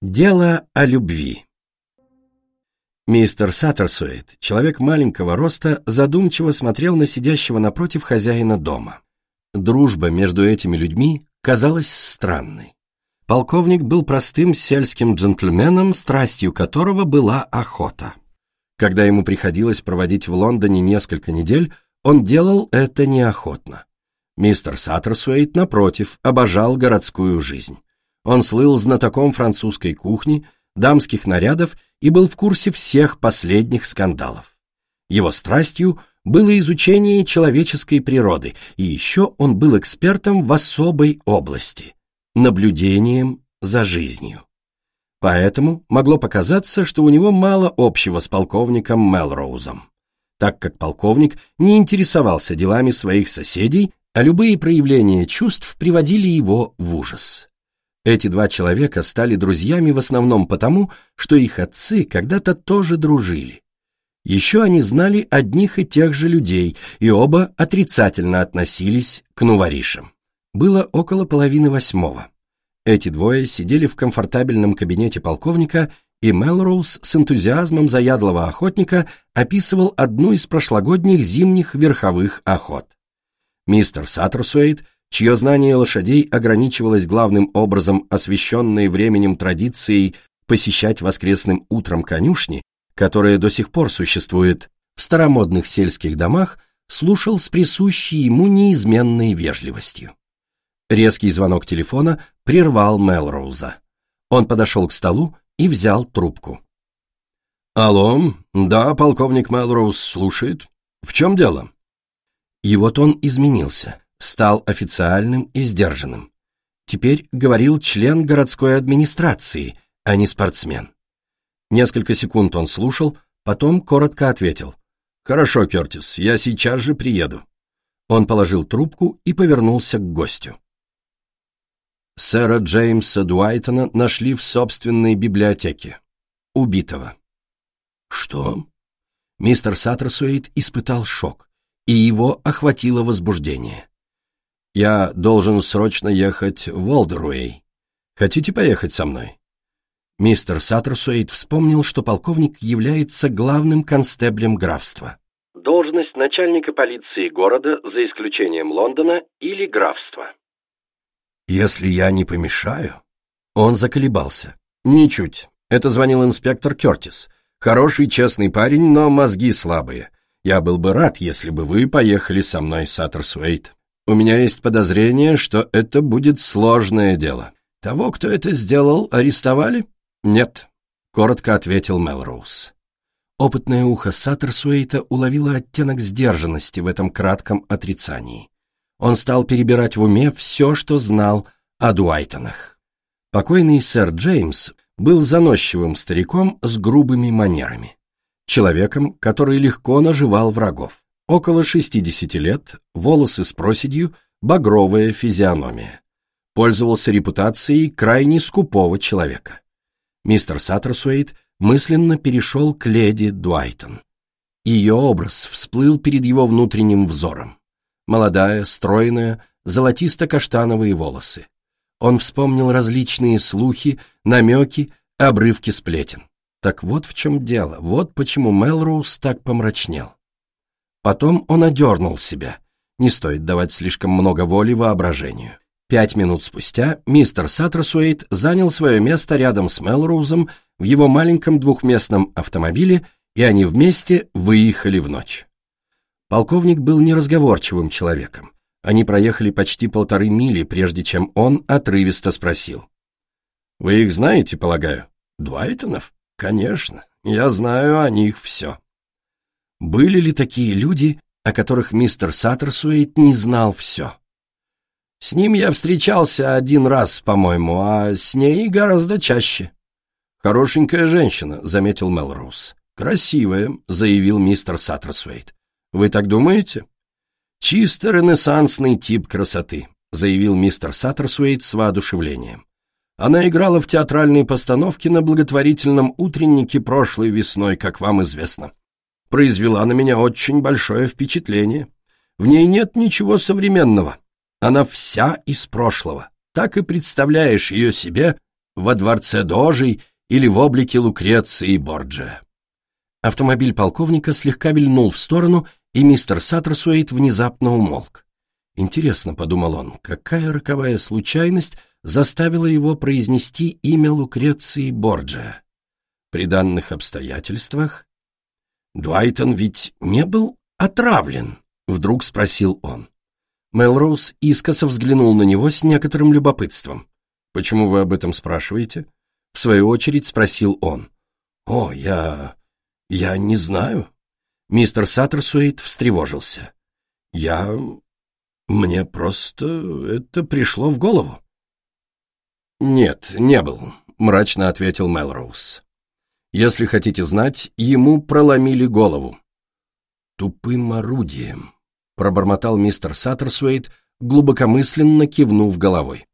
Дело о любви. Мистер Саттерсуэйт, человек маленького роста, задумчиво смотрел на сидящего напротив хозяина дома. Дружба между этими людьми казалась странной. Полковник был простым сельским джентльменом, страстью которого была охота. Когда ему приходилось проводить в Лондоне несколько недель, он делал это неохотно. Мистер Саттерсуэйт, напротив, обожал городскую жизнь. Он слыл знатоком французской кухни, дамских нарядов и был в курсе всех последних скандалов. Его страстью было изучение человеческой природы, и еще он был экспертом в особой области – наблюдением за жизнью. Поэтому могло показаться, что у него мало общего с полковником Мелроузом, так как полковник не интересовался делами своих соседей, а любые проявления чувств приводили его в ужас. Эти два человека стали друзьями в основном потому, что их отцы когда-то тоже дружили. Еще они знали одних и тех же людей, и оба отрицательно относились к нуворишам. Было около половины восьмого. Эти двое сидели в комфортабельном кабинете полковника, и Мелроуз с энтузиазмом заядлого охотника описывал одну из прошлогодних зимних верховых охот. Мистер Саттерсуэйт чье знание лошадей ограничивалось главным образом освещенной временем традицией посещать воскресным утром конюшни, которая до сих пор существует в старомодных сельских домах, слушал с присущей ему неизменной вежливостью. Резкий звонок телефона прервал Мелроуза. Он подошел к столу и взял трубку. «Алло, да, полковник Мелроуз слушает. В чем дело?» Его тон изменился стал официальным и сдержанным. Теперь говорил член городской администрации, а не спортсмен. Несколько секунд он слушал, потом коротко ответил. «Хорошо, Кертис, я сейчас же приеду». Он положил трубку и повернулся к гостю. Сэра Джеймса Дуайтона нашли в собственной библиотеке. Убитого. «Что?» Мистер Саттерсуэйт испытал шок, и его охватило возбуждение. Я должен срочно ехать в Уолдеруэй. Хотите поехать со мной?» Мистер Саттерсуэйт вспомнил, что полковник является главным констеблем графства. Должность начальника полиции города, за исключением Лондона, или графства. «Если я не помешаю...» Он заколебался. «Ничуть. Это звонил инспектор Кертис. Хороший, честный парень, но мозги слабые. Я был бы рад, если бы вы поехали со мной, Саттерсуэйт». У меня есть подозрение, что это будет сложное дело. Того, кто это сделал, арестовали? Нет, коротко ответил Мелроуз. Опытное ухо Саттерсуэйта уловило оттенок сдержанности в этом кратком отрицании. Он стал перебирать в уме все, что знал о Дуайтонах. Покойный сэр Джеймс был заносчивым стариком с грубыми манерами. Человеком, который легко наживал врагов. Около 60 лет, волосы с проседью, багровая физиономия. Пользовался репутацией крайне скупого человека. Мистер Саттерсуэйт мысленно перешел к леди Дуайтон. Ее образ всплыл перед его внутренним взором. Молодая, стройная, золотисто-каштановые волосы. Он вспомнил различные слухи, намеки, обрывки сплетен. Так вот в чем дело, вот почему Мелроуз так помрачнел. Потом он одернул себя. Не стоит давать слишком много воли воображению. Пять минут спустя мистер Саттерсуэйт занял свое место рядом с Мелроузом в его маленьком двухместном автомобиле, и они вместе выехали в ночь. Полковник был неразговорчивым человеком. Они проехали почти полторы мили, прежде чем он отрывисто спросил. «Вы их знаете, полагаю?» «Дуайтонов? Конечно. Я знаю о них все». Были ли такие люди, о которых мистер Саттерсуэйт не знал все? С ним я встречался один раз, по-моему, а с ней гораздо чаще. Хорошенькая женщина, заметил Мелроуз. Красивая, заявил мистер Саттерсуэйт. Вы так думаете? Чисто ренессансный тип красоты, заявил мистер Саттерсуэйт с воодушевлением. Она играла в театральной постановке на благотворительном утреннике прошлой весной, как вам известно произвела на меня очень большое впечатление. В ней нет ничего современного. Она вся из прошлого. Так и представляешь ее себе во дворце Дожей или в облике Лукреции Борджа. Автомобиль полковника слегка вильнул в сторону, и мистер Саттерсуэйт внезапно умолк. Интересно, подумал он, какая роковая случайность заставила его произнести имя Лукреции Борджа. При данных обстоятельствах Дуайтон ведь не был отравлен, вдруг спросил он. Мелроуз искоса взглянул на него с некоторым любопытством. «Почему вы об этом спрашиваете?» В свою очередь спросил он. «О, я... я не знаю». Мистер Саттерсуэйт встревожился. «Я... мне просто это пришло в голову». «Нет, не был», — мрачно ответил Мелроуз. «Если хотите знать, ему проломили голову». «Тупым орудием», — пробормотал мистер Саттерсуэйт, глубокомысленно кивнув головой.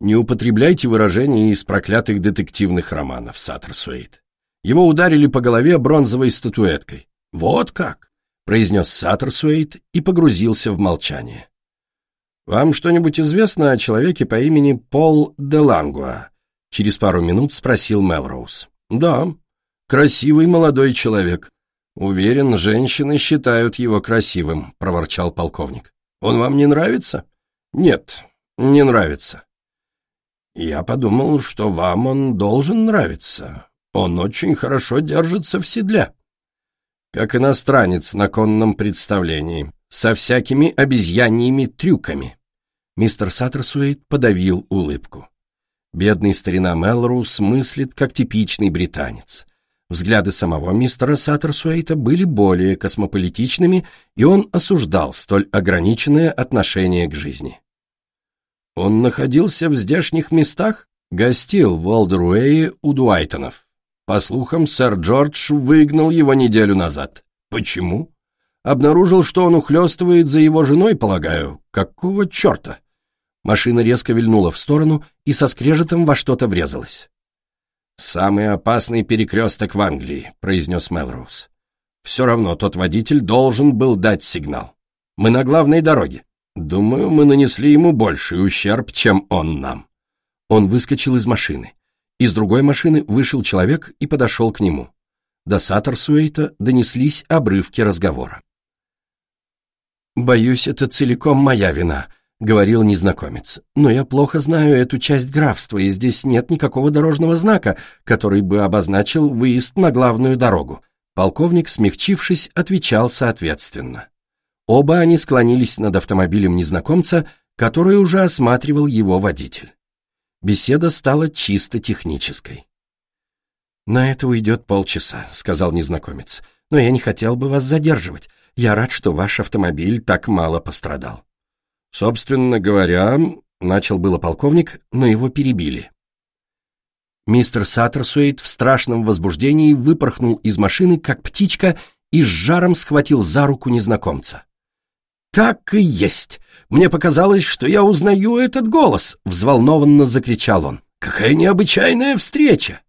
Не употребляйте выражения из проклятых детективных романов, Саттерсуэйт. Его ударили по голове бронзовой статуэткой. «Вот как!» — произнес Саттерсуэйт и погрузился в молчание. «Вам что-нибудь известно о человеке по имени Пол де Лангуа?» Через пару минут спросил Мелроуз. «Да, красивый молодой человек. Уверен, женщины считают его красивым», — проворчал полковник. «Он вам не нравится?» «Нет, не нравится. Я подумал, что вам он должен нравиться. Он очень хорошо держится в седле. Как иностранец на конном представлении, со всякими обезьяньими трюками. Мистер Саттерсуэйт подавил улыбку. Бедный старина Мелроуз мыслит, как типичный британец. Взгляды самого мистера Саттерсуэйта были более космополитичными, и он осуждал столь ограниченное отношение к жизни. Он находился в здешних местах, гостил в Олдеруэе у Дуайтонов. По слухам, сэр Джордж выгнал его неделю назад. Почему? Обнаружил, что он ухлёстывает за его женой, полагаю. Какого черта? Машина резко вильнула в сторону и со скрежетом во что-то врезалась. «Самый опасный перекресток в Англии», — произнес Мелроуз. «Все равно тот водитель должен был дать сигнал. Мы на главной дороге. Думаю, мы нанесли ему больший ущерб, чем он нам. Он выскочил из машины. Из другой машины вышел человек и подошел к нему. До Саттерсуэйта донеслись обрывки разговора. «Боюсь, это целиком моя вина», — говорил незнакомец. «Но я плохо знаю эту часть графства, и здесь нет никакого дорожного знака, который бы обозначил выезд на главную дорогу». Полковник, смягчившись, отвечал соответственно. Оба они склонились над автомобилем незнакомца, который уже осматривал его водитель. Беседа стала чисто технической. «На это уйдет полчаса», — сказал незнакомец. «Но я не хотел бы вас задерживать. Я рад, что ваш автомобиль так мало пострадал». «Собственно говоря», — начал было полковник, но его перебили. Мистер Саттерсуэйт в страшном возбуждении выпорхнул из машины, как птичка, и с жаром схватил за руку незнакомца. «Так и есть! Мне показалось, что я узнаю этот голос!» — взволнованно закричал он. «Какая необычайная встреча!»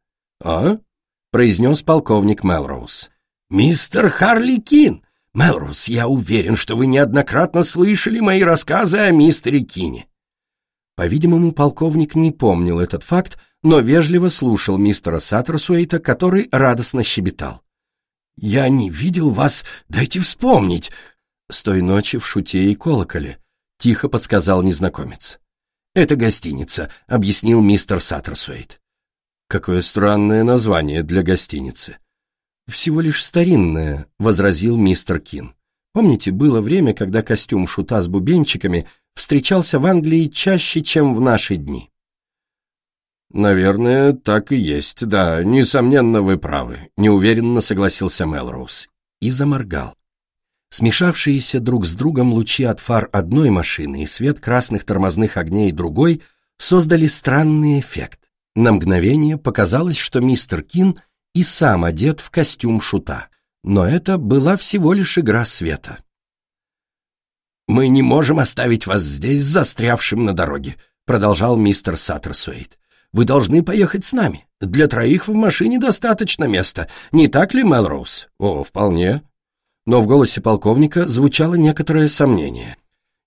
«А?» — произнес полковник Мелроуз. «Мистер Харли Кин! Мелроуз, я уверен, что вы неоднократно слышали мои рассказы о мистере Кине». По-видимому, полковник не помнил этот факт, но вежливо слушал мистера Саттерсуэйта, который радостно щебетал. «Я не видел вас, дайте вспомнить. «С той ночи в шуте и колоколе», — тихо подсказал незнакомец. «Это гостиница», — объяснил мистер Саттерсуэйт. «Какое странное название для гостиницы». «Всего лишь старинное», — возразил мистер Кин. «Помните, было время, когда костюм шута с бубенчиками встречался в Англии чаще, чем в наши дни?» «Наверное, так и есть, да, несомненно, вы правы», — неуверенно согласился Мелроуз и заморгал. Смешавшиеся друг с другом лучи от фар одной машины и свет красных тормозных огней другой создали странный эффект. На мгновение показалось, что мистер Кин и сам одет в костюм шута, но это была всего лишь игра света. «Мы не можем оставить вас здесь застрявшим на дороге», продолжал мистер Саттерсуэйт. «Вы должны поехать с нами. Для троих в машине достаточно места. Не так ли, Мелроуз?» «О, вполне», но в голосе полковника звучало некоторое сомнение.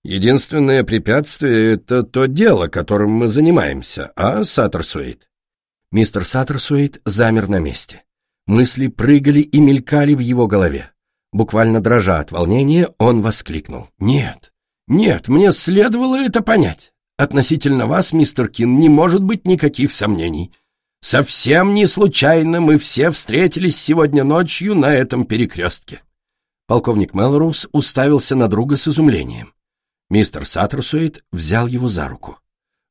«Единственное препятствие — это то дело, которым мы занимаемся, а, Саттерсуэйт?» Мистер Саттерсуэйт замер на месте. Мысли прыгали и мелькали в его голове. Буквально дрожа от волнения, он воскликнул. «Нет, нет, мне следовало это понять. Относительно вас, мистер Кин, не может быть никаких сомнений. Совсем не случайно мы все встретились сегодня ночью на этом перекрестке». Полковник Мелроуз уставился на друга с изумлением. Мистер Саттерсуэйт взял его за руку.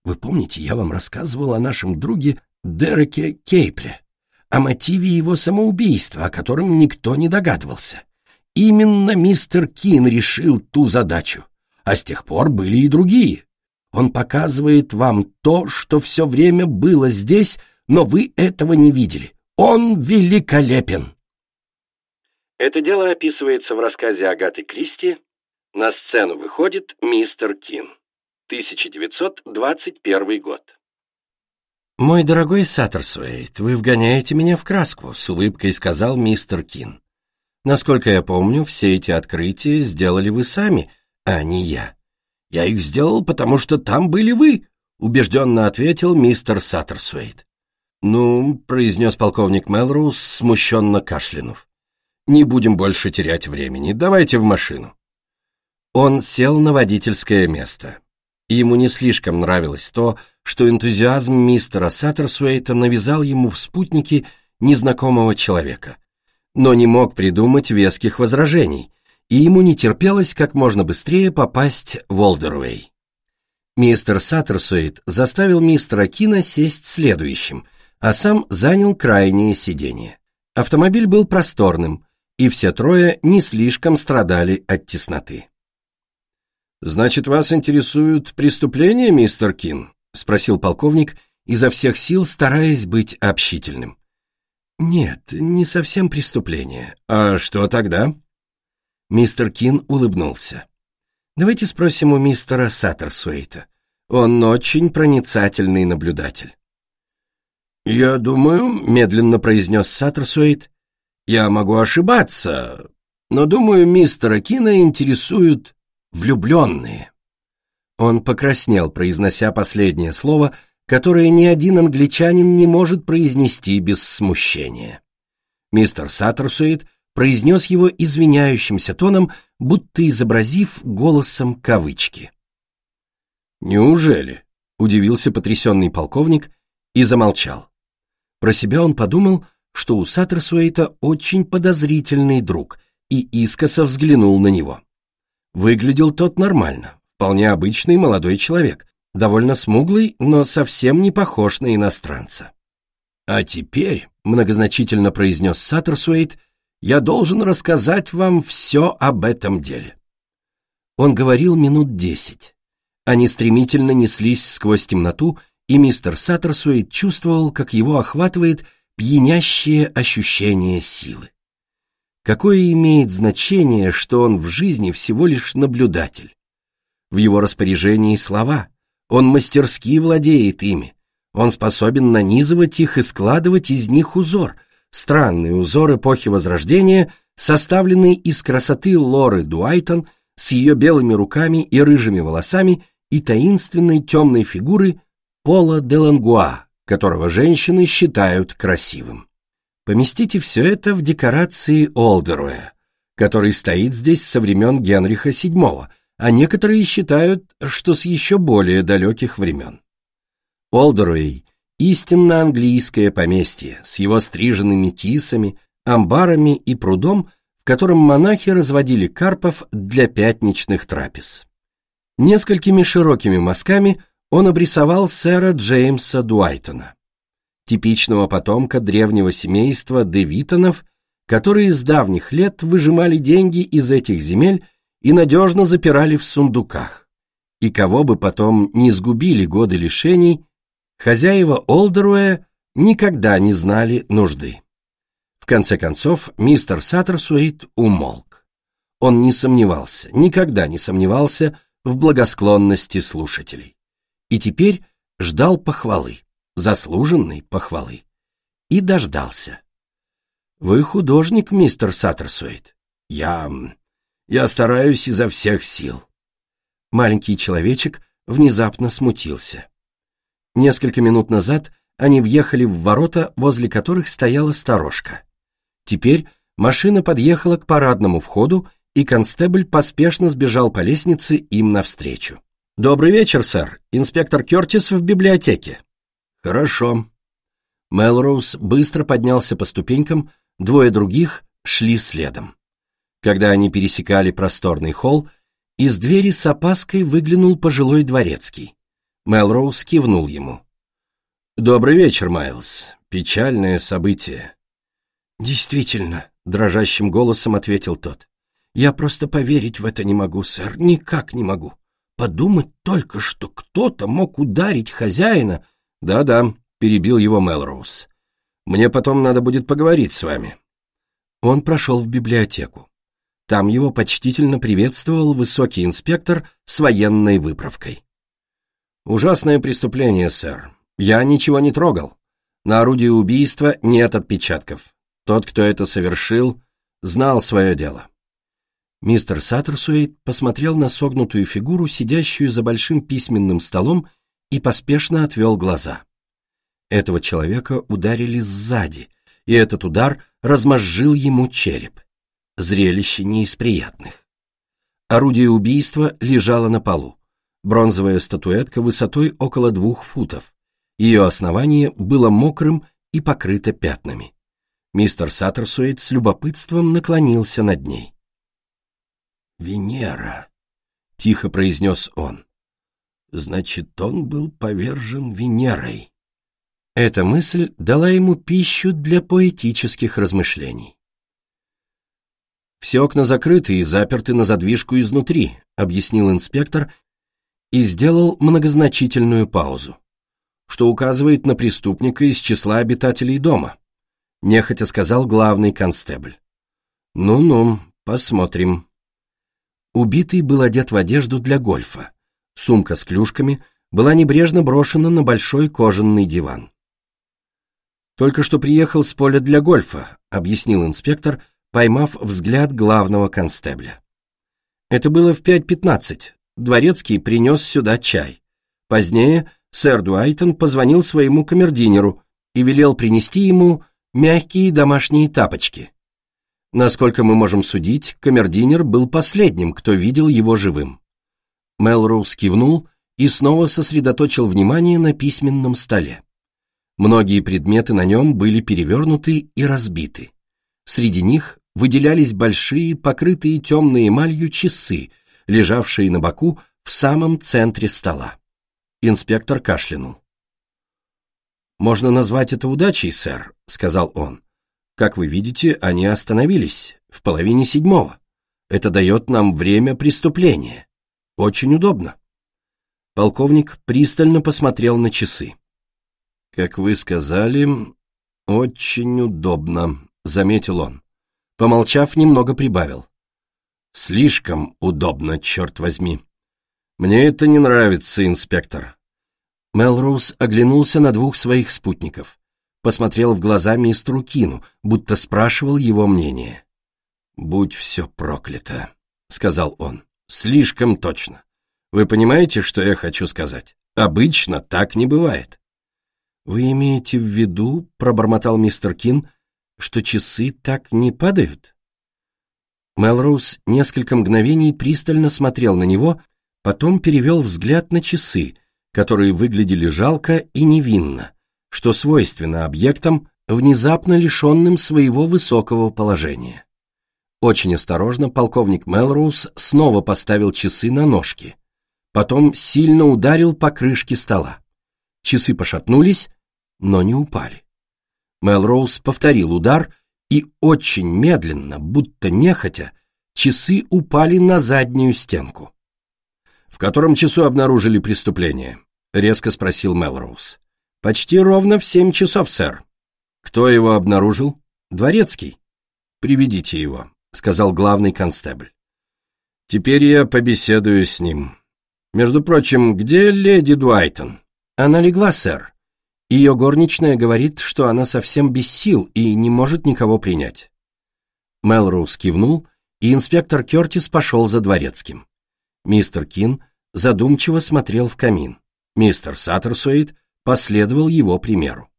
«Вы помните, я вам рассказывал о нашем друге Дереке Кейпле, о мотиве его самоубийства, о котором никто не догадывался. Именно мистер Кин решил ту задачу, а с тех пор были и другие. Он показывает вам то, что все время было здесь, но вы этого не видели. Он великолепен!» Это дело описывается в рассказе Агаты Кристи на сцену выходит мистер Кин. 1921 год. «Мой дорогой Саттерсуэйт, вы вгоняете меня в краску», — с улыбкой сказал мистер Кин. «Насколько я помню, все эти открытия сделали вы сами, а не я». «Я их сделал, потому что там были вы», — убежденно ответил мистер Саттерсуэйт. «Ну», — произнес полковник Мелроуз, смущенно кашлянув. «Не будем больше терять времени, давайте в машину». Он сел на водительское место. Ему не слишком нравилось то, что энтузиазм мистера Саттерсуэйта навязал ему в спутнике незнакомого человека, но не мог придумать веских возражений, и ему не терпелось как можно быстрее попасть в Олдервей. Мистер Саттерсуэйт заставил мистера Кина сесть следующим, а сам занял крайнее сиденье. Автомобиль был просторным, и все трое не слишком страдали от тесноты. «Значит, вас интересуют преступления, мистер Кин?» — спросил полковник, изо всех сил стараясь быть общительным. «Нет, не совсем преступление. А что тогда?» Мистер Кин улыбнулся. «Давайте спросим у мистера Саттерсуэйта. Он очень проницательный наблюдатель». «Я думаю», — медленно произнес Саттерсуэйт, — «я могу ошибаться, но, думаю, мистера Кина интересуют влюбленные. Он покраснел, произнося последнее слово, которое ни один англичанин не может произнести без смущения. Мистер Саттерсуэйт произнес его извиняющимся тоном, будто изобразив голосом кавычки. «Неужели?» — удивился потрясенный полковник и замолчал. Про себя он подумал, что у Саттерсуэйта очень подозрительный друг, и искоса взглянул на него. Выглядел тот нормально, вполне обычный молодой человек, довольно смуглый, но совсем не похож на иностранца. «А теперь», — многозначительно произнес Саттерсуэйт, «я должен рассказать вам все об этом деле». Он говорил минут десять. Они стремительно неслись сквозь темноту, и мистер Саттерсуэйт чувствовал, как его охватывает пьянящее ощущение силы. Какое имеет значение, что он в жизни всего лишь наблюдатель? В его распоряжении слова, он мастерски владеет ими, он способен нанизывать их и складывать из них узор, странный узор эпохи Возрождения, составленный из красоты Лоры Дуайтон с ее белыми руками и рыжими волосами и таинственной темной фигуры Пола де Лангуа, которого женщины считают красивым. Поместите все это в декорации Олдеруэ, который стоит здесь со времен Генриха VII, а некоторые считают, что с еще более далеких времен. Олдеруэй – истинно английское поместье с его стриженными тисами, амбарами и прудом, в котором монахи разводили карпов для пятничных трапез. Несколькими широкими мазками он обрисовал сэра Джеймса Дуайтона типичного потомка древнего семейства Девитонов, которые с давних лет выжимали деньги из этих земель и надежно запирали в сундуках. И кого бы потом не сгубили годы лишений, хозяева Олдеруэ никогда не знали нужды. В конце концов, мистер Саттерсуэйт умолк. Он не сомневался, никогда не сомневался в благосклонности слушателей. И теперь ждал похвалы заслуженной похвалы. И дождался. «Вы художник, мистер Саттерсуэйт?» «Я... я стараюсь изо всех сил». Маленький человечек внезапно смутился. Несколько минут назад они въехали в ворота, возле которых стояла сторожка. Теперь машина подъехала к парадному входу, и констебль поспешно сбежал по лестнице им навстречу. «Добрый вечер, сэр. Инспектор Кертис в библиотеке». «Хорошо». Мелроуз быстро поднялся по ступенькам, двое других шли следом. Когда они пересекали просторный холл, из двери с опаской выглянул пожилой дворецкий. Мелроуз кивнул ему. «Добрый вечер, Майлз. Печальное событие». «Действительно», — дрожащим голосом ответил тот. «Я просто поверить в это не могу, сэр, никак не могу. Подумать только, что кто-то мог ударить хозяина...» «Да-да», — перебил его Мелроуз. «Мне потом надо будет поговорить с вами». Он прошел в библиотеку. Там его почтительно приветствовал высокий инспектор с военной выправкой. «Ужасное преступление, сэр. Я ничего не трогал. На орудии убийства нет отпечатков. Тот, кто это совершил, знал свое дело». Мистер Саттерсуэйт посмотрел на согнутую фигуру, сидящую за большим письменным столом, и поспешно отвел глаза. Этого человека ударили сзади, и этот удар размозжил ему череп. Зрелище не из приятных. Орудие убийства лежало на полу. Бронзовая статуэтка высотой около двух футов. Ее основание было мокрым и покрыто пятнами. Мистер Саттерсуэйт с любопытством наклонился над ней. «Венера», — тихо произнес он. «Значит, он был повержен Венерой». Эта мысль дала ему пищу для поэтических размышлений. «Все окна закрыты и заперты на задвижку изнутри», — объяснил инспектор и сделал многозначительную паузу, что указывает на преступника из числа обитателей дома нехотя сказал главный констебль. «Ну-ну, посмотрим». Убитый был одет в одежду для гольфа. Сумка с клюшками была небрежно брошена на большой кожаный диван. «Только что приехал с поля для гольфа», — объяснил инспектор, поймав взгляд главного констебля. Это было в 5.15. Дворецкий принес сюда чай. Позднее сэр Дуайтон позвонил своему камердинеру и велел принести ему мягкие домашние тапочки. Насколько мы можем судить, камердинер был последним, кто видел его живым. Мелроуз кивнул и снова сосредоточил внимание на письменном столе. Многие предметы на нем были перевернуты и разбиты. Среди них выделялись большие, покрытые темной эмалью часы, лежавшие на боку в самом центре стола. Инспектор кашлянул. «Можно назвать это удачей, сэр», — сказал он. «Как вы видите, они остановились в половине седьмого. Это дает нам время преступления. Очень удобно». Полковник пристально посмотрел на часы. «Как вы сказали, очень удобно», — заметил он. Помолчав, немного прибавил. «Слишком удобно, черт возьми. Мне это не нравится, инспектор. Мелроуз оглянулся на двух своих спутников, посмотрел в глаза мистеру Кину, будто спрашивал его мнение. «Будь все проклято», — сказал он, — «слишком точно. Вы понимаете, что я хочу сказать? Обычно так не бывает». «Вы имеете в виду, — пробормотал мистер Кин, — что часы так не падают?» Мелроуз несколько мгновений пристально смотрел на него, потом перевел взгляд на часы — которые выглядели жалко и невинно, что свойственно объектам, внезапно лишенным своего высокого положения. Очень осторожно полковник Мелроуз снова поставил часы на ножки, потом сильно ударил по крышке стола. Часы пошатнулись, но не упали. Мелроуз повторил удар, и очень медленно, будто нехотя, часы упали на заднюю стенку. В котором часу обнаружили преступление? резко спросил Мелроуз. Почти ровно в семь часов, сэр. Кто его обнаружил? Дворецкий. Приведите его, сказал главный констебль. Теперь я побеседую с ним. Между прочим, где леди Дуайтон? Она легла, сэр. Ее горничная говорит, что она совсем без сил и не может никого принять. Мелроуз кивнул, и инспектор Кертис пошел за дворецким. Мистер Кин задумчиво смотрел в камин. Мистер Саттерсуэйт последовал его примеру.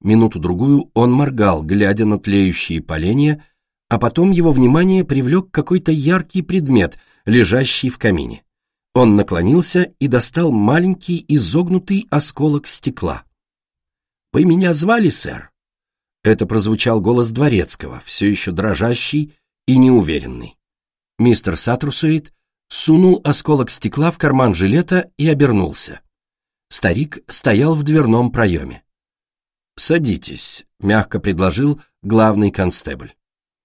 Минуту-другую он моргал, глядя на тлеющие поленья, а потом его внимание привлек какой-то яркий предмет, лежащий в камине. Он наклонился и достал маленький изогнутый осколок стекла. «Вы меня звали, сэр?» Это прозвучал голос дворецкого, все еще дрожащий и неуверенный. Мистер Сатрусуит сунул осколок стекла в карман жилета и обернулся. Старик стоял в дверном проеме. «Садитесь», — мягко предложил главный констебль.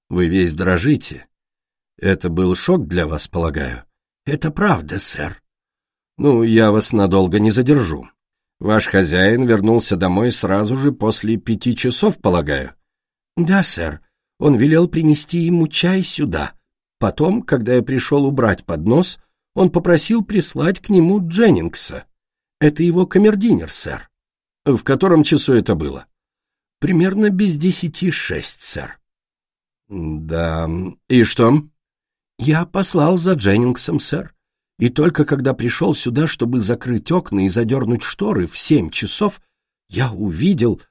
«Вы весь дрожите. Это был шок для вас, полагаю?» «Это правда, сэр». «Ну, я вас надолго не задержу. Ваш хозяин вернулся домой сразу же после пяти часов, полагаю?» «Да, сэр. Он велел принести ему чай сюда. Потом, когда я пришел убрать поднос, он попросил прислать к нему Дженнингса. Это его камердинер, сэр». «В котором часу это было?» «Примерно без десяти шесть, сэр». «Да, и что?» «Я послал за Дженнингсом, сэр. И только когда пришел сюда, чтобы закрыть окна и задернуть шторы в семь часов, я увидел...»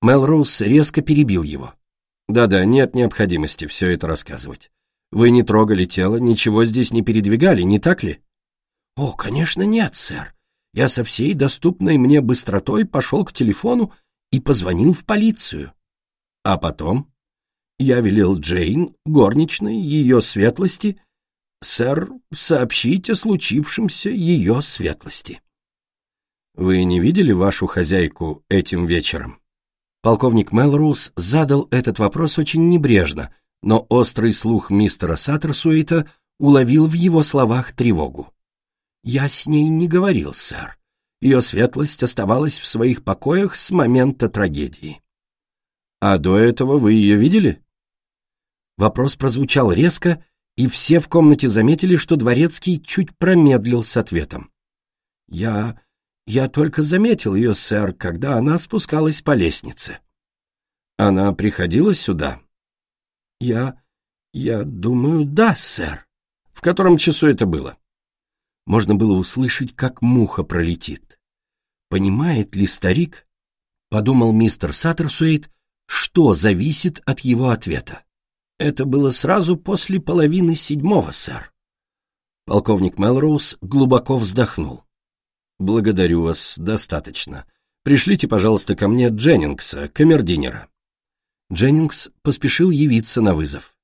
Мелроуз резко перебил его. «Да-да, нет необходимости все это рассказывать. Вы не трогали тело, ничего здесь не передвигали, не так ли?» «О, конечно, нет, сэр. Я со всей доступной мне быстротой пошел к телефону и позвонил в полицию. А потом я велел Джейн, горничной, ее светлости, сэр, сообщить о случившемся ее светлости. Вы не видели вашу хозяйку этим вечером? Полковник Мелроуз задал этот вопрос очень небрежно, но острый слух мистера Саттерсуэйта уловил в его словах тревогу. «Я с ней не говорил, сэр. Ее светлость оставалась в своих покоях с момента трагедии. А до этого вы ее видели? Вопрос прозвучал резко, и все в комнате заметили, что Дворецкий чуть промедлил с ответом. Я... я только заметил ее, сэр, когда она спускалась по лестнице. Она приходила сюда? Я... я думаю, да, сэр. В котором часу это было? Можно было услышать, как муха пролетит. Понимает ли старик, подумал мистер Саттерсуэйт, что зависит от его ответа? Это было сразу после половины седьмого, сэр. Полковник Мелроуз глубоко вздохнул. Благодарю вас, достаточно. Пришлите, пожалуйста, ко мне Дженнингса, камердинера. Дженнингс поспешил явиться на вызов.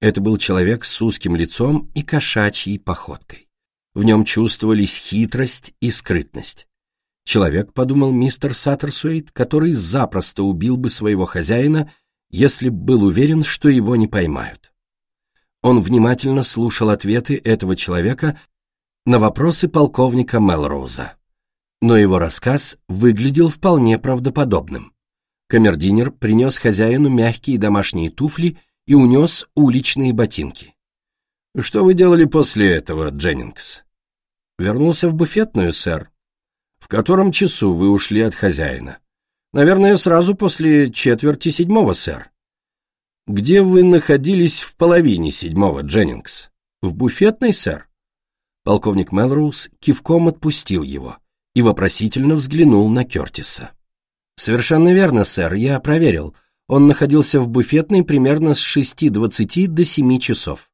Это был человек с узким лицом и кошачьей походкой. В нем чувствовались хитрость и скрытность. Человек, подумал мистер Саттерсуэйт, который запросто убил бы своего хозяина, если б был уверен, что его не поймают. Он внимательно слушал ответы этого человека на вопросы полковника Мелроуза. Но его рассказ выглядел вполне правдоподобным. Камердинер принес хозяину мягкие домашние туфли и унес уличные ботинки. «Что вы делали после этого, Дженнингс?» «Вернулся в буфетную, сэр». «В котором часу вы ушли от хозяина?» «Наверное, сразу после четверти седьмого, сэр». «Где вы находились в половине седьмого, Дженнингс?» «В буфетной, сэр». Полковник Мелроуз кивком отпустил его и вопросительно взглянул на Кертиса. «Совершенно верно, сэр, я проверил. Он находился в буфетной примерно с шести двадцати до семи часов».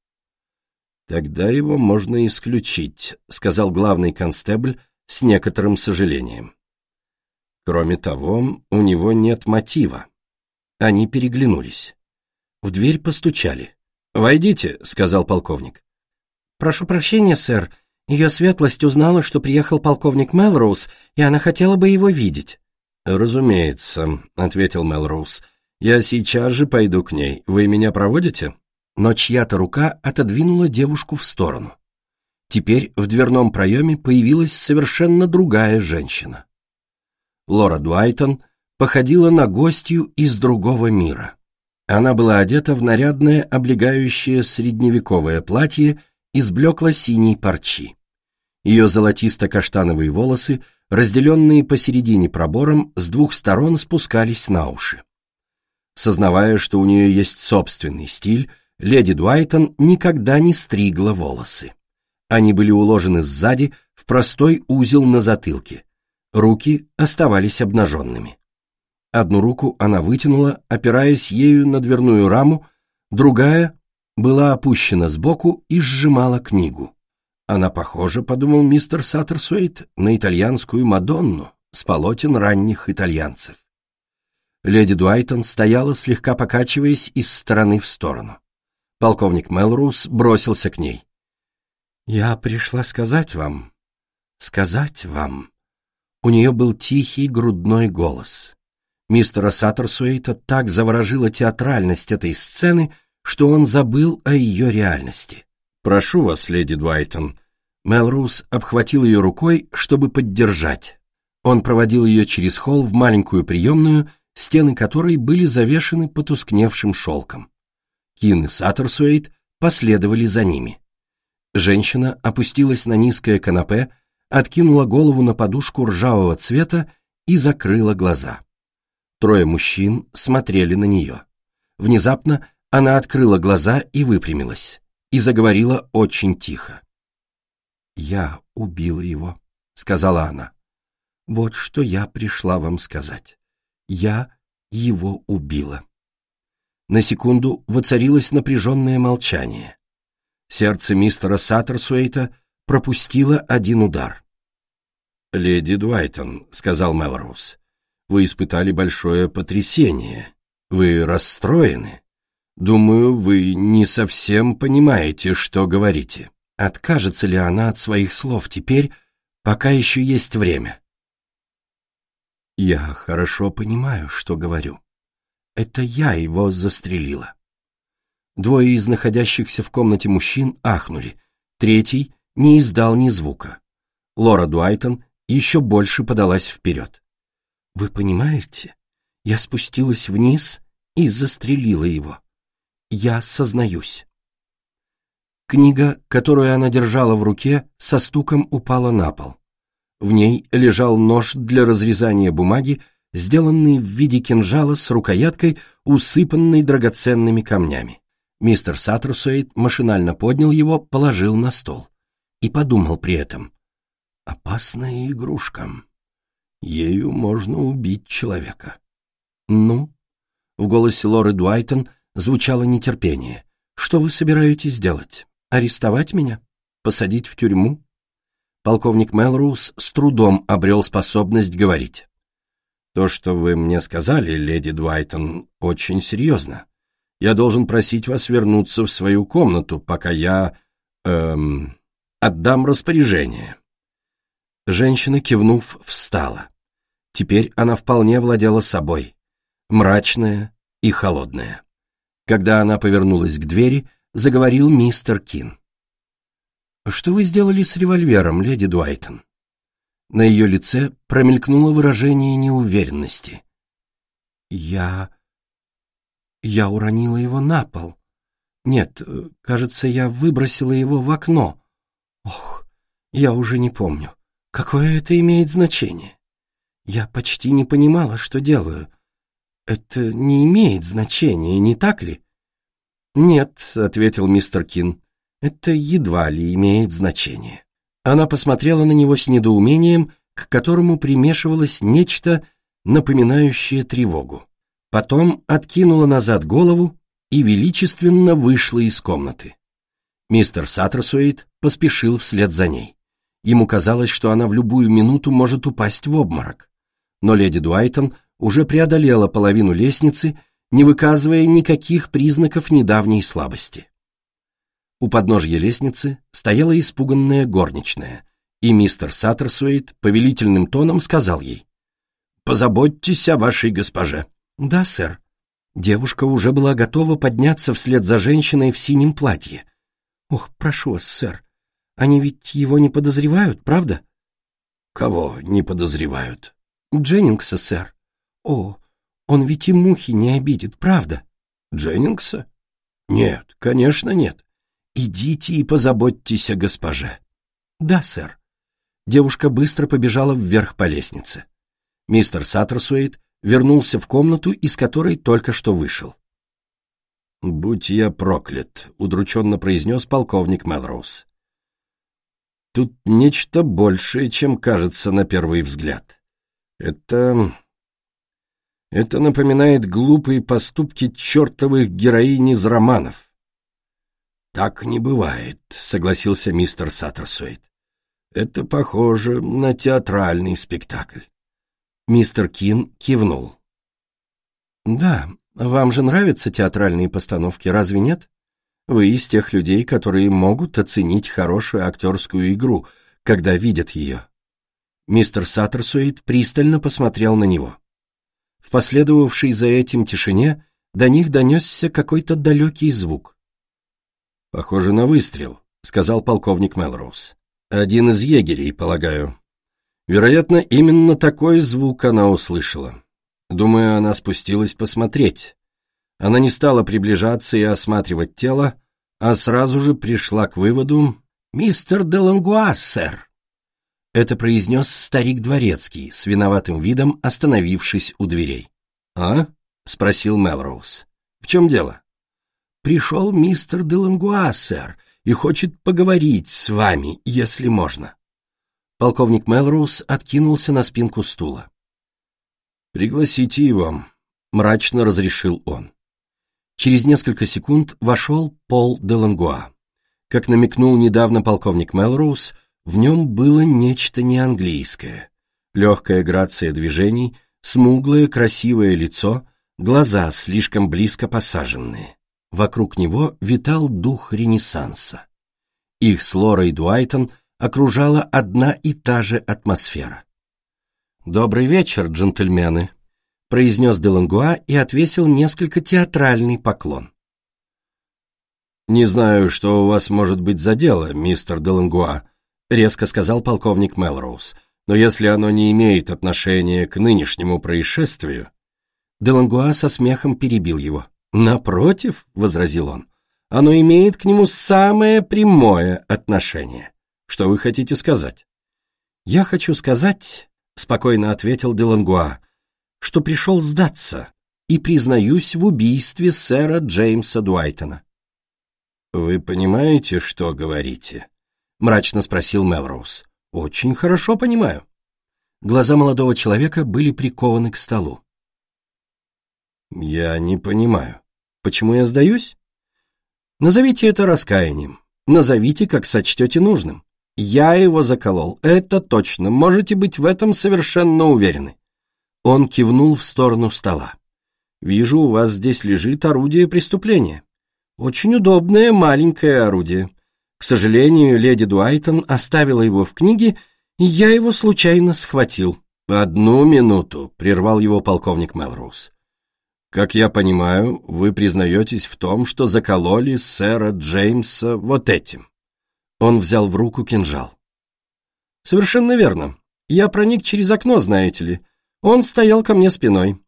«Тогда его можно исключить», — сказал главный констебль с некоторым сожалением. Кроме того, у него нет мотива. Они переглянулись. В дверь постучали. «Войдите», — сказал полковник. «Прошу прощения, сэр. Ее светлость узнала, что приехал полковник Мелроуз, и она хотела бы его видеть». «Разумеется», — ответил Мелроуз. «Я сейчас же пойду к ней. Вы меня проводите?» но чья-то рука отодвинула девушку в сторону. Теперь в дверном проеме появилась совершенно другая женщина. Лора Дуайтон походила на гостью из другого мира. Она была одета в нарядное облегающее средневековое платье из блекло-синей парчи. Ее золотисто-каштановые волосы, разделенные посередине пробором, с двух сторон спускались на уши. Сознавая, что у нее есть собственный стиль, леди Дуайтон никогда не стригла волосы. Они были уложены сзади в простой узел на затылке. Руки оставались обнаженными. Одну руку она вытянула, опираясь ею на дверную раму, другая была опущена сбоку и сжимала книгу. Она похожа, подумал мистер Саттерсуэйт, на итальянскую Мадонну с полотен ранних итальянцев. Леди Дуайтон стояла, слегка покачиваясь из стороны в сторону. Полковник Мелроуз бросился к ней. «Я пришла сказать вам, сказать вам...» У нее был тихий грудной голос. Мистера Саттерсуэйта так заворожила театральность этой сцены, что он забыл о ее реальности. «Прошу вас, леди Дуайтон». Мелроуз обхватил ее рукой, чтобы поддержать. Он проводил ее через холл в маленькую приемную, стены которой были завешены потускневшим шелком. Кин и Саттерсуэйт последовали за ними. Женщина опустилась на низкое канапе, откинула голову на подушку ржавого цвета и закрыла глаза. Трое мужчин смотрели на нее. Внезапно она открыла глаза и выпрямилась и заговорила очень тихо. «Я убила его», — сказала она. «Вот что я пришла вам сказать. Я его убила». На секунду воцарилось напряженное молчание. Сердце мистера Саттерсуэйта пропустило один удар. «Леди Дуайтон», — сказал Мелроуз, — «вы испытали большое потрясение. Вы расстроены?» Думаю, вы не совсем понимаете, что говорите. Откажется ли она от своих слов теперь, пока еще есть время? Я хорошо понимаю, что говорю. Это я его застрелила. Двое из находящихся в комнате мужчин ахнули, третий не издал ни звука. Лора Дуайтон еще больше подалась вперед. «Вы понимаете, я спустилась вниз и застрелила его. Я сознаюсь. Книга, которую она держала в руке, со стуком упала на пол. В ней лежал нож для разрезания бумаги, сделанный в виде кинжала с рукояткой, усыпанной драгоценными камнями. Мистер Саттерсуэйт машинально поднял его, положил на стол. И подумал при этом. «Опасная игрушка. Ею можно убить человека». «Ну?» В голосе Лоры Дуайтон звучало нетерпение. «Что вы собираетесь делать? Арестовать меня? Посадить в тюрьму?» Полковник Мелроуз с трудом обрел способность говорить. «То, что вы мне сказали, леди Дуайтон, очень серьезно. Я должен просить вас вернуться в свою комнату, пока я... эм... отдам распоряжение». Женщина, кивнув, встала. Теперь она вполне владела собой, мрачная и холодная. Когда она повернулась к двери, заговорил мистер Кин. «Что вы сделали с револьвером, леди Дуайтон?» На ее лице промелькнуло выражение неуверенности. «Я... я уронила его на пол. Нет, кажется, я выбросила его в окно. Ох, я уже не помню. Какое это имеет значение? Я почти не понимала, что делаю. «Это не имеет значения, не так ли?» «Нет», — ответил мистер Кин, — «это едва ли имеет значение». Она посмотрела на него с недоумением, к которому примешивалось нечто, напоминающее тревогу. Потом откинула назад голову и величественно вышла из комнаты. Мистер Саттерсуэйт поспешил вслед за ней. Ему казалось, что она в любую минуту может упасть в обморок. Но леди Дуайтон уже преодолела половину лестницы, не выказывая никаких признаков недавней слабости. У подножья лестницы стояла испуганная горничная, и мистер Саттерсуэйт повелительным тоном сказал ей «Позаботьтесь о вашей госпоже». «Да, сэр». Девушка уже была готова подняться вслед за женщиной в синем платье. «Ох, прошу вас, сэр, они ведь его не подозревают, правда?» «Кого не подозревают?» «Дженнингса, сэр. О, он ведь и мухи не обидит, правда? Дженнингса? Нет, конечно, нет. Идите и позаботьтесь о госпоже. Да, сэр. Девушка быстро побежала вверх по лестнице. Мистер Саттерсуэйт вернулся в комнату, из которой только что вышел. «Будь я проклят», — удрученно произнес полковник Мелроуз. «Тут нечто большее, чем кажется на первый взгляд. Это... Это напоминает глупые поступки чертовых героинь из романов. «Так не бывает», — согласился мистер Саттерсуэйт. «Это похоже на театральный спектакль». Мистер Кин кивнул. «Да, вам же нравятся театральные постановки, разве нет? Вы из тех людей, которые могут оценить хорошую актерскую игру, когда видят ее». Мистер Саттерсуэйт пристально посмотрел на него. В последовавшей за этим тишине до них донесся какой-то далекий звук. «Похоже на выстрел», — сказал полковник Мелроуз. «Один из егерей, полагаю». Вероятно, именно такой звук она услышала. Думаю, она спустилась посмотреть. Она не стала приближаться и осматривать тело, а сразу же пришла к выводу «Мистер Делангуа, сэр». Это произнес старик Дворецкий, с виноватым видом остановившись у дверей. «А?» — спросил Мелроуз. «В чем дело?» «Пришел мистер Делангуа, сэр, и хочет поговорить с вами, если можно». Полковник Мелроуз откинулся на спинку стула. «Пригласите его», — мрачно разрешил он. Через несколько секунд вошел Пол де Лангуа. Как намекнул недавно полковник Мелроуз, в нем было нечто неанглийское. Легкая грация движений, смуглое красивое лицо, глаза слишком близко посаженные. Вокруг него витал дух Ренессанса. Их с Лорой Дуайтон — окружала одна и та же атмосфера. «Добрый вечер, джентльмены», — произнес Делангуа и отвесил несколько театральный поклон. «Не знаю, что у вас может быть за дело, мистер Делангуа», — резко сказал полковник Мелроуз, «но если оно не имеет отношения к нынешнему происшествию...» Делангуа со смехом перебил его. «Напротив», — возразил он, — «оно имеет к нему самое прямое отношение. Что вы хотите сказать? Я хочу сказать, спокойно ответил Делангуа, что пришел сдаться и признаюсь в убийстве сэра Джеймса Дуайтона. Вы понимаете, что говорите? мрачно спросил Мелроуз. Очень хорошо понимаю. Глаза молодого человека были прикованы к столу. Я не понимаю. Почему я сдаюсь? Назовите это раскаянием. Назовите, как сочтете нужным. Я его заколол, это точно, можете быть в этом совершенно уверены. Он кивнул в сторону стола. Вижу, у вас здесь лежит орудие преступления. Очень удобное маленькое орудие. К сожалению, леди Дуайтон оставила его в книге, и я его случайно схватил. «Одну минуту», — прервал его полковник Мелроуз. «Как я понимаю, вы признаетесь в том, что закололи сэра Джеймса вот этим». Он взял в руку кинжал. «Совершенно верно. Я проник через окно, знаете ли. Он стоял ко мне спиной.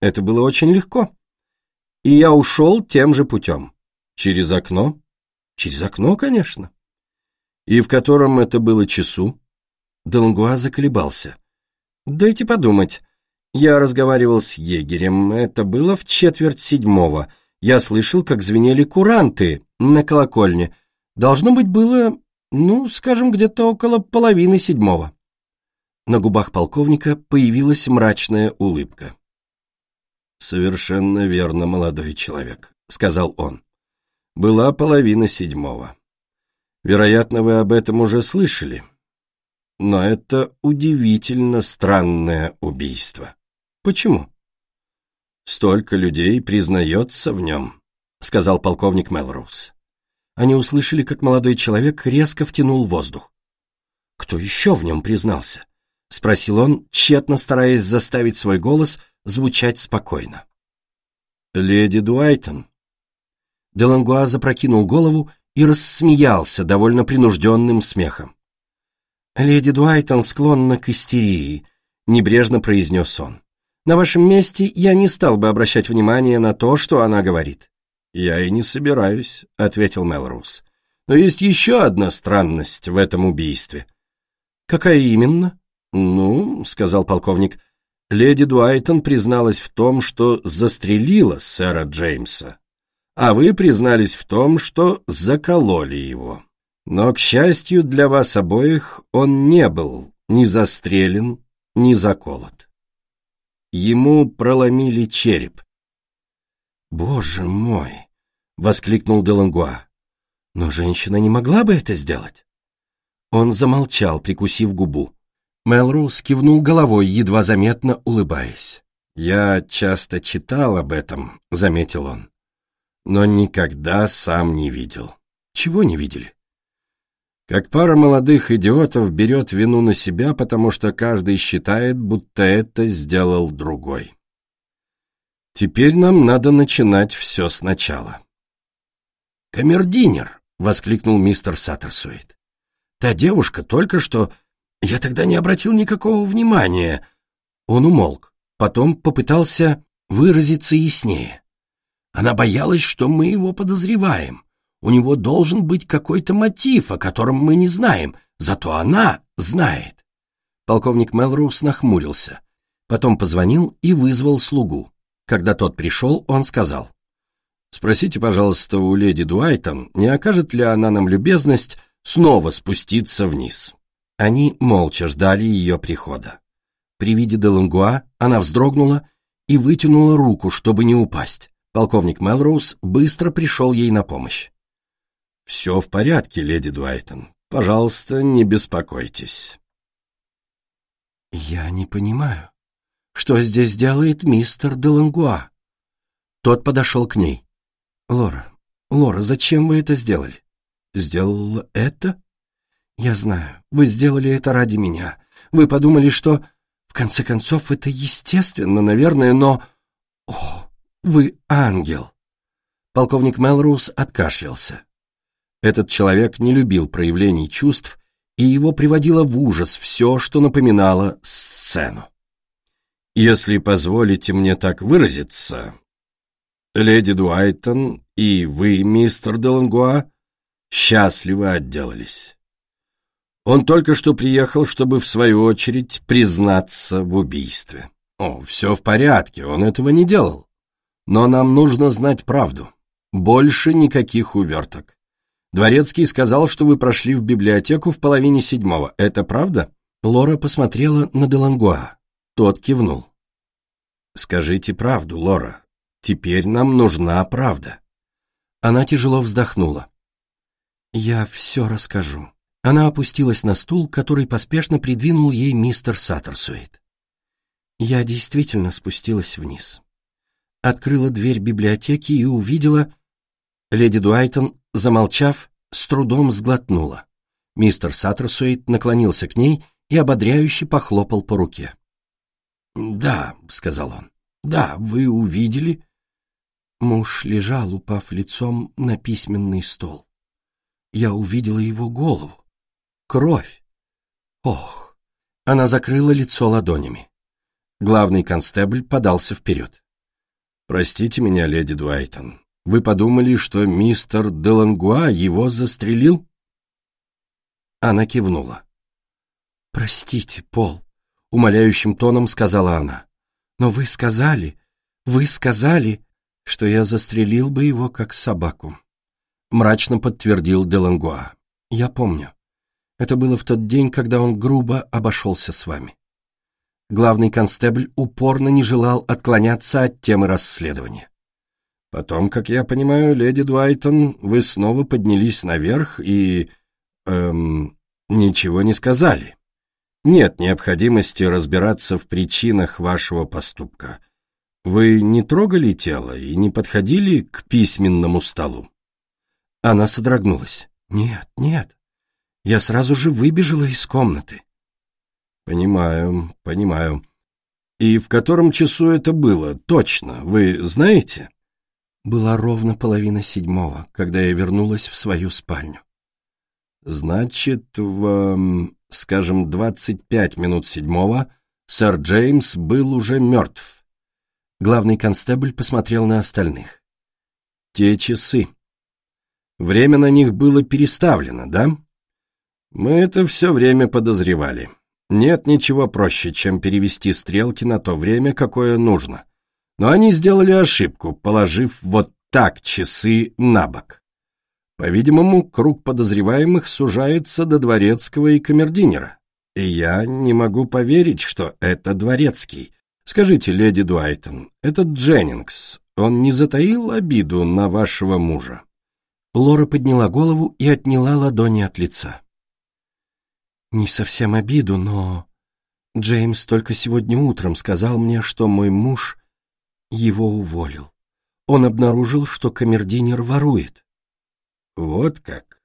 Это было очень легко. И я ушел тем же путем. Через окно? Через окно, конечно. И в котором это было часу? Делангуа заколебался. Дайте подумать. Я разговаривал с егерем. Это было в четверть седьмого. Я слышал, как звенели куранты на колокольне. Должно быть, было, ну, скажем, где-то около половины седьмого. На губах полковника появилась мрачная улыбка. «Совершенно верно, молодой человек», — сказал он. «Была половина седьмого. Вероятно, вы об этом уже слышали. Но это удивительно странное убийство. Почему?» «Столько людей признается в нем», — сказал полковник Мелроуз. Они услышали, как молодой человек резко втянул воздух. «Кто еще в нем признался?» — спросил он, тщетно стараясь заставить свой голос звучать спокойно. «Леди Дуайтон». Делангуа запрокинул голову и рассмеялся довольно принужденным смехом. «Леди Дуайтон склонна к истерии», — небрежно произнес он. «На вашем месте я не стал бы обращать внимание на то, что она говорит. «Я и не собираюсь», — ответил Мелроуз. «Но есть еще одна странность в этом убийстве». «Какая именно?» «Ну», — сказал полковник, — «леди Дуайтон призналась в том, что застрелила сэра Джеймса, а вы признались в том, что закололи его. Но, к счастью для вас обоих, он не был ни застрелен, ни заколот». Ему проломили череп. «Боже мой!» — воскликнул Делангуа. «Но женщина не могла бы это сделать?» Он замолчал, прикусив губу. Мелроуз кивнул головой, едва заметно улыбаясь. «Я часто читал об этом», — заметил он, «но никогда сам не видел». «Чего не видели?» Как пара молодых идиотов берет вину на себя, потому что каждый считает, будто это сделал другой. Теперь нам надо начинать все сначала. «Камердинер!» — воскликнул мистер Саттерсуит. «Та девушка только что я тогда не обратил никакого внимания. Он умолк, потом попытался выразиться яснее. Она боялась, что мы его подозреваем. У него должен быть какой-то мотив, о котором мы не знаем, зато она знает. Полковник Мелроуз нахмурился. Потом позвонил и вызвал слугу. Когда тот пришел, он сказал. «Спросите, пожалуйста, у леди Дуайтон, не окажет ли она нам любезность снова спуститься вниз?» Они молча ждали ее прихода. При виде Делангуа она вздрогнула и вытянула руку, чтобы не упасть. Полковник Мелроуз быстро пришел ей на помощь. «Все в порядке, леди Дуайтон. Пожалуйста, не беспокойтесь». «Я не понимаю, что здесь делает мистер Делангуа?» Тот подошел к ней. «Лора, Лора, зачем вы это сделали?» «Сделала это?» «Я знаю, вы сделали это ради меня. Вы подумали, что... В конце концов, это естественно, наверное, но... О, вы ангел!» Полковник Мелроуз откашлялся. Этот человек не любил проявлений чувств, и его приводило в ужас все, что напоминало сцену. «Если позволите мне так выразиться, леди Дуайтон и вы, мистер Делангуа, счастливо отделались. Он только что приехал, чтобы, в свою очередь, признаться в убийстве. О, все в порядке, он этого не делал. Но нам нужно знать правду. Больше никаких уверток. Дворецкий сказал, что вы прошли в библиотеку в половине седьмого. Это правда? Лора посмотрела на Делангуа. Тот кивнул. «Скажите правду, Лора. Теперь нам нужна правда». Она тяжело вздохнула. «Я все расскажу». Она опустилась на стул, который поспешно придвинул ей мистер Саттерсуэйт. Я действительно спустилась вниз. Открыла дверь библиотеки и увидела... Леди Дуайтон, замолчав, с трудом сглотнула. Мистер Саттерсуэйт наклонился к ней и ободряюще похлопал по руке. «Да», — сказал он, — «да, вы увидели...» Муж лежал, упав лицом на письменный стол. Я увидела его голову. Кровь! Ох! Она закрыла лицо ладонями. Главный констебль подался вперед. «Простите меня, леди Дуайтон. Вы подумали, что мистер Делангуа его застрелил?» Она кивнула. «Простите, Пол», — умоляющим тоном сказала она. «Но вы сказали, вы сказали, что я застрелил бы его как собаку», — мрачно подтвердил Делангуа. «Я помню. Это было в тот день, когда он грубо обошелся с вами. Главный констебль упорно не желал отклоняться от темы расследования. Потом, как я понимаю, леди Дуайтон, вы снова поднялись наверх и... эм... ничего не сказали. Нет необходимости разбираться в причинах вашего поступка. Вы не трогали тело и не подходили к письменному столу? Она содрогнулась. Нет, нет. Я сразу же выбежала из комнаты. Понимаю, понимаю. И в котором часу это было, точно, вы знаете? Была ровно половина седьмого, когда я вернулась в свою спальню. Значит, в, скажем, двадцать пять минут седьмого сэр Джеймс был уже мертв. Главный констебль посмотрел на остальных. Те часы. Время на них было переставлено, да? Мы это все время подозревали. Нет ничего проще, чем перевести стрелки на то время, какое нужно. Но они сделали ошибку, положив вот так часы на бок. По-видимому, круг подозреваемых сужается до Дворецкого и Камердинера. И я не могу поверить, что это Дворецкий. Скажите, леди Дуайтон, этот Дженнингс, он не затаил обиду на вашего мужа?» Лора подняла голову и отняла ладони от лица. «Не совсем обиду, но...» Джеймс только сегодня утром сказал мне, что мой муж его уволил. Он обнаружил, что камердинер ворует. Вот как.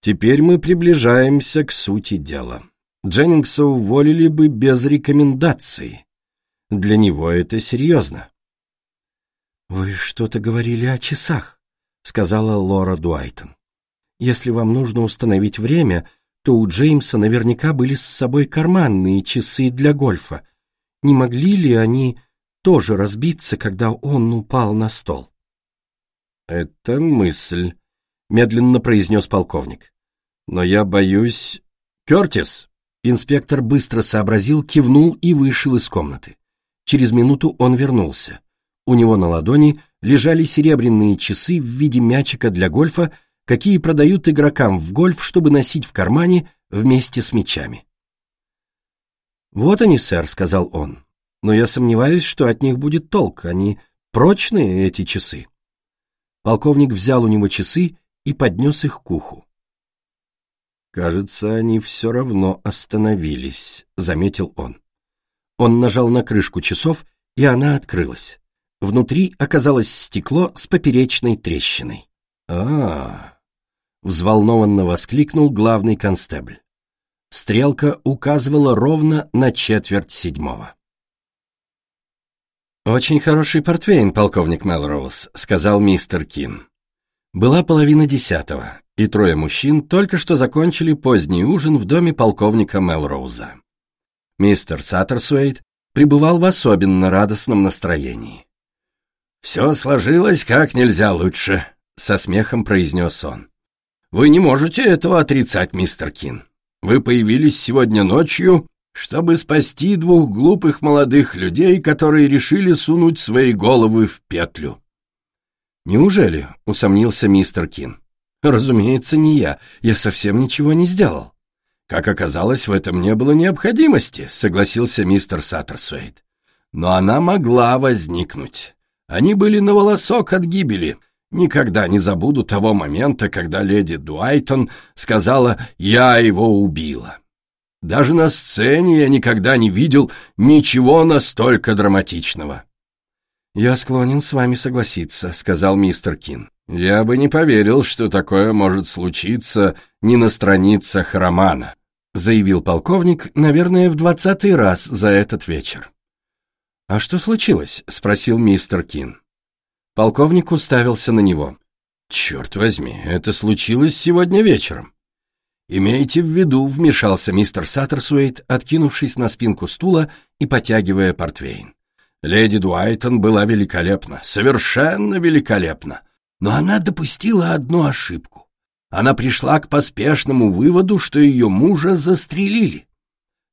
Теперь мы приближаемся к сути дела. Дженнингса уволили бы без рекомендации. Для него это серьезно. «Вы что-то говорили о часах», — сказала Лора Дуайтон. «Если вам нужно установить время, то у Джеймса наверняка были с собой карманные часы для гольфа. Не могли ли они тоже разбиться, когда он упал на стол?» «Это мысль», — медленно произнес полковник. «Но я боюсь...» «Кертис!» Инспектор быстро сообразил, кивнул и вышел из комнаты. Через минуту он вернулся. У него на ладони лежали серебряные часы в виде мячика для гольфа, какие продают игрокам в гольф, чтобы носить в кармане вместе с мячами. «Вот они, сэр», — сказал он. «Но я сомневаюсь, что от них будет толк. Они прочные, эти часы». Полковник взял у него часы и поднес их к уху. «Кажется, они все равно остановились», — заметил он. Он нажал на крышку часов, и она открылась. Внутри оказалось стекло с поперечной трещиной. а, -а, -а взволнованно воскликнул главный констебль. Стрелка указывала ровно на четверть седьмого. «Очень хороший портвейн, полковник Мелроуз», — сказал мистер Кин. Была половина десятого, и трое мужчин только что закончили поздний ужин в доме полковника Мелроуза. Мистер Саттерсуэйт пребывал в особенно радостном настроении. «Все сложилось как нельзя лучше», — со смехом произнес он. «Вы не можете этого отрицать, мистер Кин. Вы появились сегодня ночью, чтобы спасти двух глупых молодых людей, которые решили сунуть свои головы в петлю». «Неужели?» — усомнился мистер Кин. «Разумеется, не я. Я совсем ничего не сделал». «Как оказалось, в этом не было необходимости», — согласился мистер Саттерсуэйт. «Но она могла возникнуть. Они были на волосок от гибели. Никогда не забуду того момента, когда леди Дуайтон сказала «я его убила». Даже на сцене я никогда не видел ничего настолько драматичного. «Я склонен с вами согласиться», — сказал мистер Кин. «Я бы не поверил, что такое может случиться не на страницах романа», — заявил полковник, наверное, в двадцатый раз за этот вечер. «А что случилось?» — спросил мистер Кин. Полковник уставился на него. «Черт возьми, это случилось сегодня вечером». «Имейте в виду», — вмешался мистер Саттерсуэйт, откинувшись на спинку стула и потягивая портвейн. Леди Дуайтон была великолепна, совершенно великолепна, но она допустила одну ошибку. Она пришла к поспешному выводу, что ее мужа застрелили.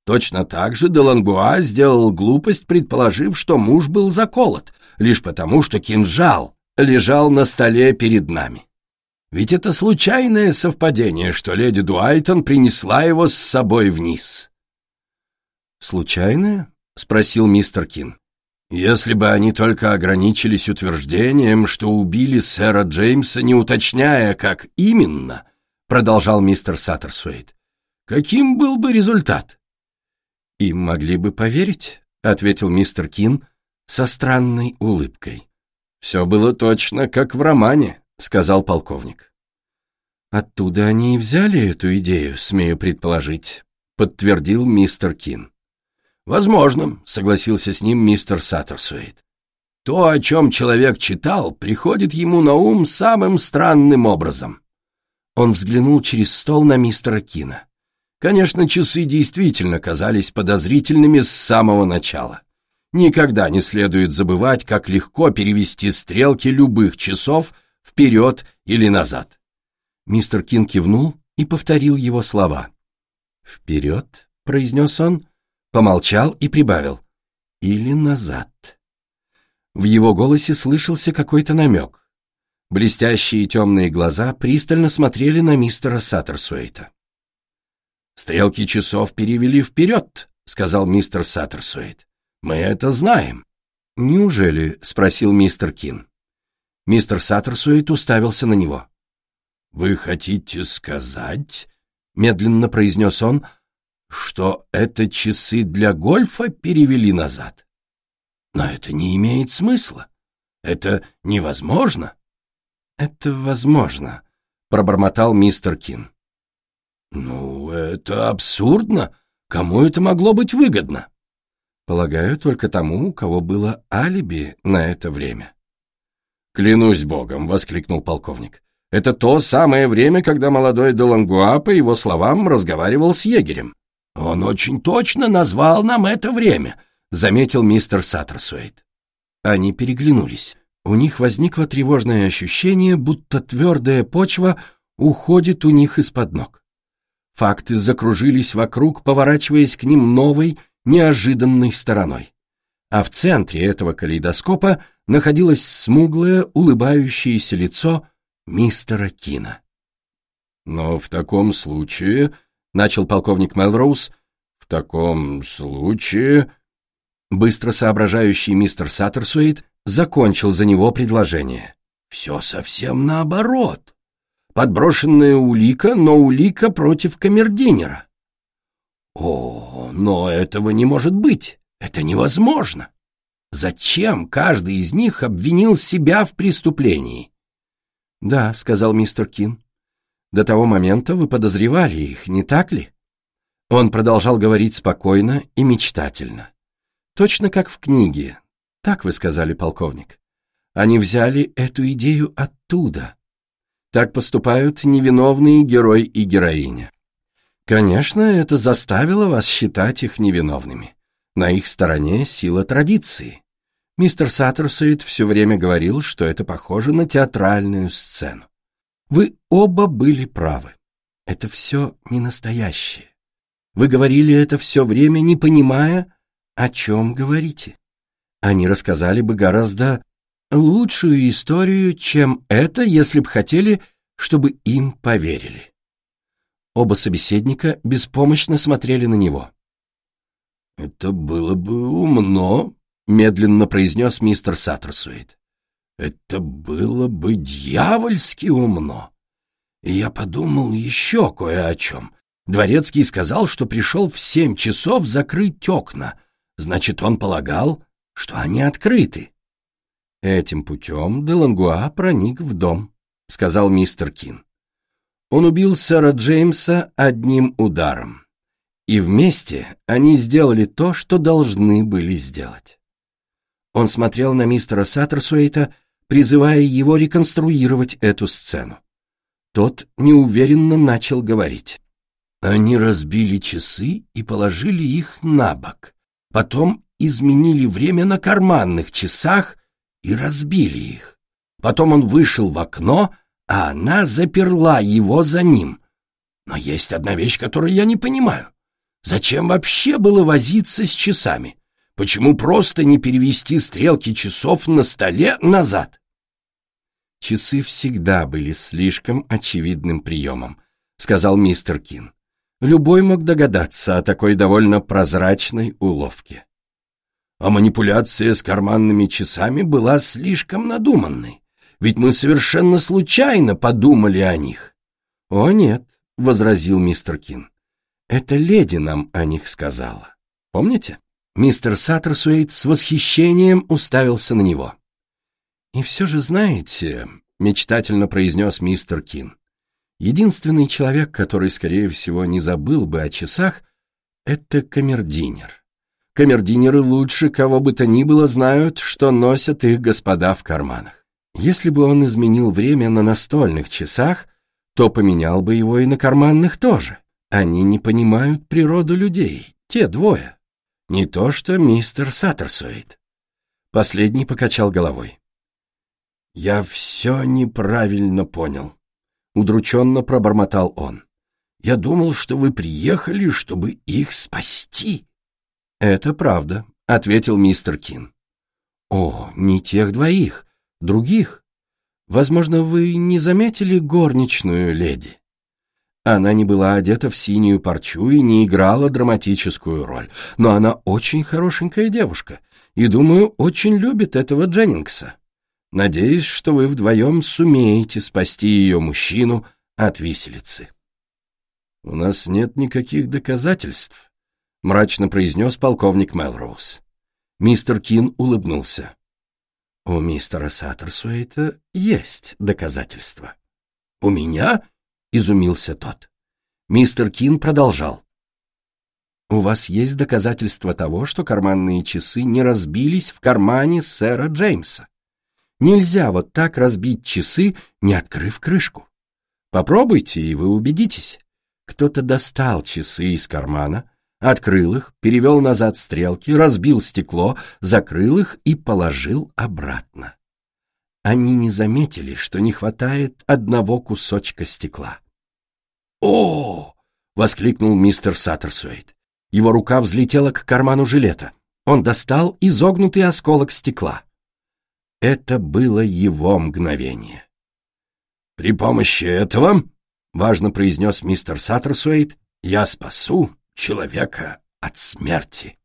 Точно так же Делангуа сделал глупость, предположив, что муж был заколот, лишь потому, что кинжал лежал на столе перед нами. Ведь это случайное совпадение, что леди Дуайтон принесла его с собой вниз. «Случайное?» — спросил мистер Кин. «Если бы они только ограничились утверждением, что убили сэра Джеймса, не уточняя, как именно», — продолжал мистер Саттерсуэйт, — «каким был бы результат?» «Им могли бы поверить», — ответил мистер Кин со странной улыбкой. «Все было точно, как в романе», — сказал полковник. «Оттуда они и взяли эту идею, смею предположить», — подтвердил мистер Кин. «Возможно», — согласился с ним мистер Саттерсуэйт. «То, о чем человек читал, приходит ему на ум самым странным образом». Он взглянул через стол на мистера Кина. Конечно, часы действительно казались подозрительными с самого начала. Никогда не следует забывать, как легко перевести стрелки любых часов вперед или назад. Мистер Кин кивнул и повторил его слова. «Вперед», — произнес он, помолчал и прибавил. «Или назад». В его голосе слышался какой-то намек. Блестящие темные глаза пристально смотрели на мистера Саттерсуэйта. «Стрелки часов перевели вперед», — сказал мистер Саттерсуэйт. Мы это знаем». «Неужели?» — спросил мистер Кин. Мистер Саттерсуэйт уставился на него. «Вы хотите сказать, — медленно произнес он, — что это часы для гольфа перевели назад? Но это не имеет смысла. Это невозможно». «Это возможно», — пробормотал мистер Кин. «Ну, это абсурдно. Кому это могло быть выгодно?» «Полагаю, только тому, у кого было алиби на это время». «Клянусь богом!» — воскликнул полковник. «Это то самое время, когда молодой Делангуа, по его словам, разговаривал с егерем. Он очень точно назвал нам это время», — заметил мистер Саттерсуэйт. Они переглянулись. У них возникло тревожное ощущение, будто твердая почва уходит у них из-под ног. Факты закружились вокруг, поворачиваясь к ним новой, неожиданной стороной а в центре этого калейдоскопа находилось смуглое, улыбающееся лицо мистера Кина. «Но в таком случае...» — начал полковник Мелроуз. «В таком случае...» Быстро соображающий мистер Саттерсуэйт закончил за него предложение. «Все совсем наоборот. Подброшенная улика, но улика против камердинера. О, но этого не может быть. Это невозможно. Зачем каждый из них обвинил себя в преступлении? Да, сказал мистер Кин. До того момента вы подозревали их, не так ли? Он продолжал говорить спокойно и мечтательно. Точно как в книге. Так вы сказали, полковник. Они взяли эту идею оттуда. Так поступают невиновные герой и героиня. Конечно, это заставило вас считать их невиновными. На их стороне сила традиции. Мистер Саттерсуит все время говорил, что это похоже на театральную сцену. Вы оба были правы. Это все не настоящее. Вы говорили это все время, не понимая, о чем говорите. Они рассказали бы гораздо лучшую историю, чем это, если бы хотели, чтобы им поверили. Оба собеседника беспомощно смотрели на него. «Это было бы умно», — медленно произнес мистер Саттерсуэйт. «Это было бы дьявольски умно». И я подумал еще кое о чем. Дворецкий сказал, что пришел в семь часов закрыть окна. Значит, он полагал, что они открыты. Этим путем Делангуа проник в дом, — сказал мистер Кин. Он убил сэра Джеймса одним ударом. И вместе они сделали то, что должны были сделать. Он смотрел на мистера Саттерсуэйта, призывая его реконструировать эту сцену. Тот неуверенно начал говорить. Они разбили часы и положили их на бок. Потом изменили время на карманных часах и разбили их. Потом он вышел в окно, а она заперла его за ним. Но есть одна вещь, которую я не понимаю. Зачем вообще было возиться с часами? Почему просто не перевести стрелки часов на столе назад? Часы всегда были слишком очевидным приемом, сказал мистер Кин. Любой мог догадаться о такой довольно прозрачной уловке. А манипуляция с карманными часами была слишком надуманной, ведь мы совершенно случайно подумали о них. «О нет», — возразил мистер Кин. Это леди нам о них сказала. Помните? Мистер Саттерсуэйт с восхищением уставился на него. «И все же знаете», — мечтательно произнес мистер Кин, «единственный человек, который, скорее всего, не забыл бы о часах, это камердинер. Камердинеры лучше кого бы то ни было знают, что носят их господа в карманах. Если бы он изменил время на настольных часах, то поменял бы его и на карманных тоже. Они не понимают природу людей, те двое. Не то что мистер Саттерсуэйт. Последний покачал головой. «Я все неправильно понял», — удрученно пробормотал он. «Я думал, что вы приехали, чтобы их спасти». «Это правда», — ответил мистер Кин. «О, не тех двоих, других. Возможно, вы не заметили горничную леди?» Она не была одета в синюю парчу и не играла драматическую роль, но она очень хорошенькая девушка и, думаю, очень любит этого Дженнингса. Надеюсь, что вы вдвоем сумеете спасти ее мужчину от виселицы. «У нас нет никаких доказательств», — мрачно произнес полковник Мелроуз. Мистер Кин улыбнулся. «У мистера Саттерсуэйта есть доказательства». «У меня?» Изумился тот. Мистер Кин продолжал. «У вас есть доказательства того, что карманные часы не разбились в кармане сэра Джеймса. Нельзя вот так разбить часы, не открыв крышку. Попробуйте, и вы убедитесь. Кто-то достал часы из кармана, открыл их, перевел назад стрелки, разбил стекло, закрыл их и положил обратно. Они не заметили, что не хватает одного кусочка стекла. «О!» — воскликнул мистер Саттерсуэйт. Его рука взлетела к карману жилета. Он достал изогнутый осколок стекла. Это было его мгновение. «При помощи этого, — важно произнес мистер Саттерсуэйт, — я спасу человека от смерти».